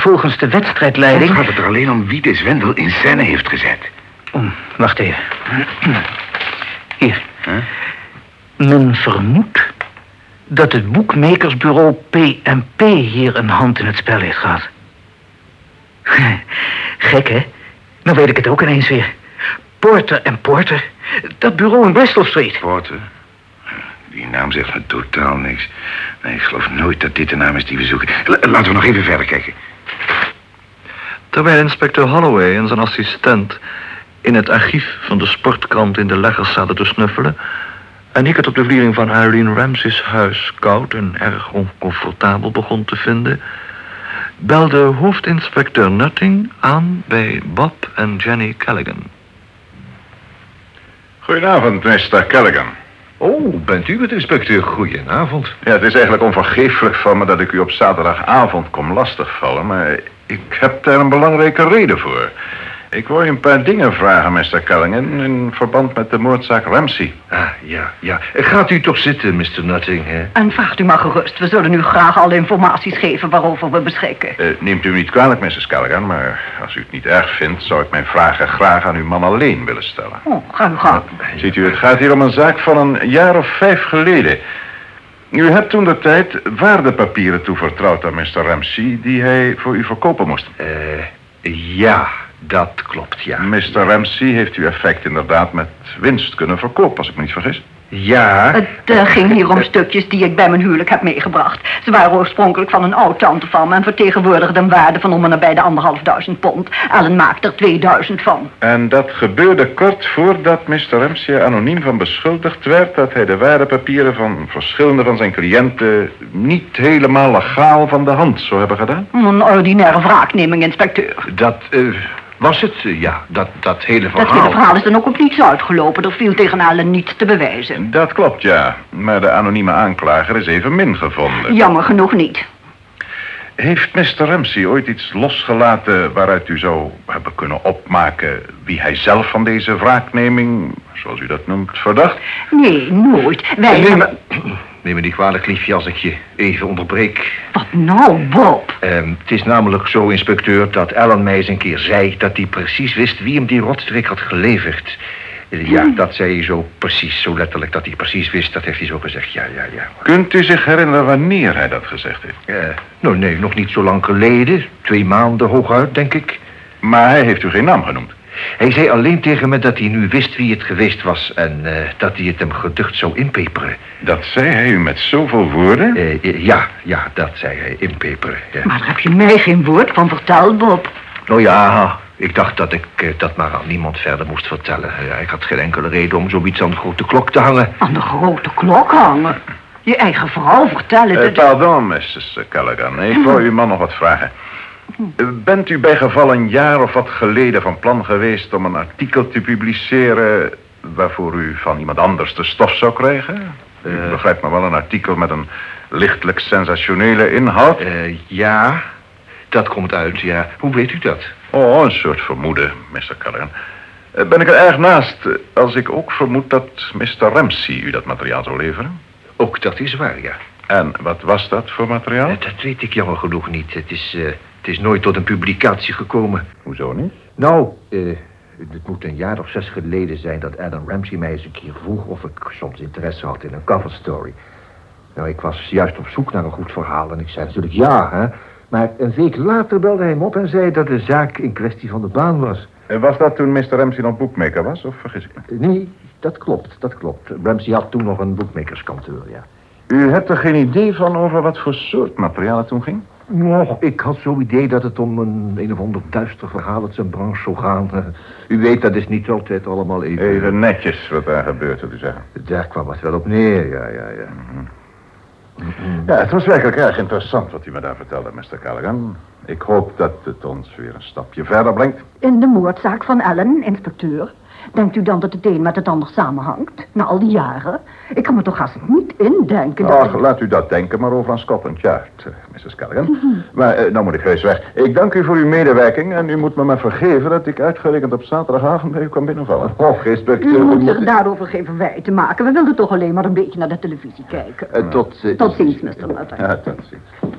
volgens de wedstrijdleiding... Het gaat het er alleen om wie de zwendel in scène heeft gezet. Oh, wacht even. Hier. Men vermoedt dat het boekmakersbureau P&P hier een hand in het spel heeft gehad. Gek, hè? Nou weet ik het ook ineens weer. Porter en Porter. Dat bureau in Bristol Street. Porter? Die naam zegt me totaal niks. Nee, ik geloof nooit dat dit de naam is die we zoeken. laten we nog even verder kijken. Terwijl inspecteur Holloway en zijn assistent in het archief van de sportkrant in de leggers zaten te snuffelen... en ik het op de vliering van Irene Ramsey's huis koud en erg oncomfortabel begon te vinden... belde hoofdinspecteur Nutting aan bij Bob en Jenny Callaghan. Goedenavond, Mr. Callaghan. Oh, bent u het, inspecteur? Goedenavond. Ja, het is eigenlijk onvergeeflijk van me dat ik u op zaterdagavond kom lastigvallen... maar ik heb daar een belangrijke reden voor. Ik wou je een paar dingen vragen, Mr. Callaghan, in verband met de moordzaak Ramsey. Ah, ja, ja. Gaat u toch zitten, Mr. Nutting, hè? En vraagt u maar gerust. We zullen u graag alle informaties geven waarover we beschikken. Uh, neemt u me niet kwalijk, Mrs. Callaghan, maar als u het niet erg vindt... zou ik mijn vragen graag aan uw man alleen willen stellen. Oh, ga u gang. Ziet u, het gaat hier om een zaak van een jaar of vijf geleden... U hebt toen de tijd waardepapieren toevertrouwd aan Mr. Ramsey... die hij voor u verkopen moest. Eh, ja, dat klopt, ja. Mr. Ramsey heeft uw effect inderdaad met winst kunnen verkopen, als ik me niet vergis. Ja. Het uh, ging hier om stukjes die ik bij mijn huwelijk heb meegebracht. Ze waren oorspronkelijk van een oud-tante van me... en vertegenwoordigden een waarde van om en nabij de anderhalfduizend pond. Ellen maakt er 2000 van. En dat gebeurde kort voordat Mr. Ramsey anoniem van beschuldigd werd... dat hij de waardepapieren van verschillende van zijn cliënten... niet helemaal legaal van de hand zou hebben gedaan? Een ordinaire wraakneming, inspecteur. Dat... Uh... Was het? Ja, dat, dat hele verhaal... Dat hele verhaal is dan ook op niets uitgelopen. Er viel tegen allen niets te bewijzen. Dat klopt, ja. Maar de anonieme aanklager is even min gevonden. Jammer genoeg niet. Heeft Mr. Ramsey ooit iets losgelaten waaruit u zou hebben kunnen opmaken... wie hij zelf van deze wraakneming, zoals u dat noemt, verdacht? Nee, nooit. Wij nee, maar... Neem me niet kwalijk, liefje, als ik je even onderbreek. Wat nou, Bob? Um, het is namelijk zo, inspecteur, dat Alan mij eens een keer zei... dat hij precies wist wie hem die rotstrik had geleverd. Ja, hm. dat zei hij zo precies, zo letterlijk, dat hij precies wist. Dat heeft hij zo gezegd, ja, ja, ja. Kunt u zich herinneren wanneer hij dat gezegd heeft? Uh, nou, nee, nog niet zo lang geleden. Twee maanden hooguit, denk ik. Maar hij heeft u geen naam genoemd? Hij zei alleen tegen me dat hij nu wist wie het geweest was... en uh, dat hij het hem geducht zou inpeperen. Dat zei hij u met zoveel woorden? Uh, ja, ja, dat zei hij, inpeperen. Ja. Maar daar heb je mij geen woord van verteld, Bob. Nou ja, ik dacht dat ik uh, dat maar aan niemand verder moest vertellen. Ja, ik had geen enkele reden om zoiets aan de grote klok te hangen. Aan de grote klok hangen? Je eigen vrouw vertellen... Uh, pardon, Mrs. Callaghan. Ik wil uw man nog wat vragen. Bent u bij geval een jaar of wat geleden van plan geweest om een artikel te publiceren... waarvoor u van iemand anders de stof zou krijgen? U begrijpt me wel, een artikel met een lichtelijk sensationele inhoud? Uh, ja, dat komt uit, ja. Hoe weet u dat? Oh, een soort vermoeden, Mr. Cullen. Uh, ben ik er erg naast als ik ook vermoed dat Mr. Ramsey u dat materiaal zou leveren? Ook dat is waar, ja. En wat was dat voor materiaal? dat weet ik jammer genoeg niet. Het is... Het is nooit tot een publicatie gekomen. Hoezo niet? Nou, uh, het moet een jaar of zes geleden zijn dat Adam Ramsey mij eens een keer vroeg of ik soms interesse had in een cover story. Nou, ik was juist op zoek naar een goed verhaal en ik zei natuurlijk ja, hè. Maar een week later belde hij hem op en zei dat de zaak in kwestie van de baan was. En was dat toen Mr. Ramsey nog boekmaker was, of vergis ik me? Nee, dat klopt, dat klopt. Ramsey had toen nog een boekmakerskantoor, ja. U hebt er geen idee van over wat voor soort materiaal het toen ging? Nou, ik had zo'n idee dat het om een een of ander duister verhaal uit zijn branche zou gaan. U weet, dat is niet altijd allemaal even... Even netjes wat daar gebeurt, wil u zeggen. Daar kwam het wel op neer, ja, ja, ja. Mm -hmm. Ja, het was werkelijk erg interessant wat u me daar vertelde, Mr. Callaghan. Ik hoop dat het ons weer een stapje verder brengt. In de moordzaak van Ellen, inspecteur. Denkt u dan dat het een met het ander samenhangt? Na al die jaren? Ik kan me toch haast niet indenken dat... Ach, laat u dat denken maar over aan Scotland Yard, uh, Mrs. Callaghan. Mm -hmm. Maar uh, nou moet ik heus weg. Ik dank u voor uw medewerking en u moet me maar vergeven... dat ik uitgerekend op zaterdagavond bij u kan binnenvallen. Oh, inspecteur... U moet zich daarover geen verwijten maken. We wilden toch alleen maar een beetje naar de televisie kijken. Uh, tot, tot ziens, Mr. Nutter. Ja, tot ziens.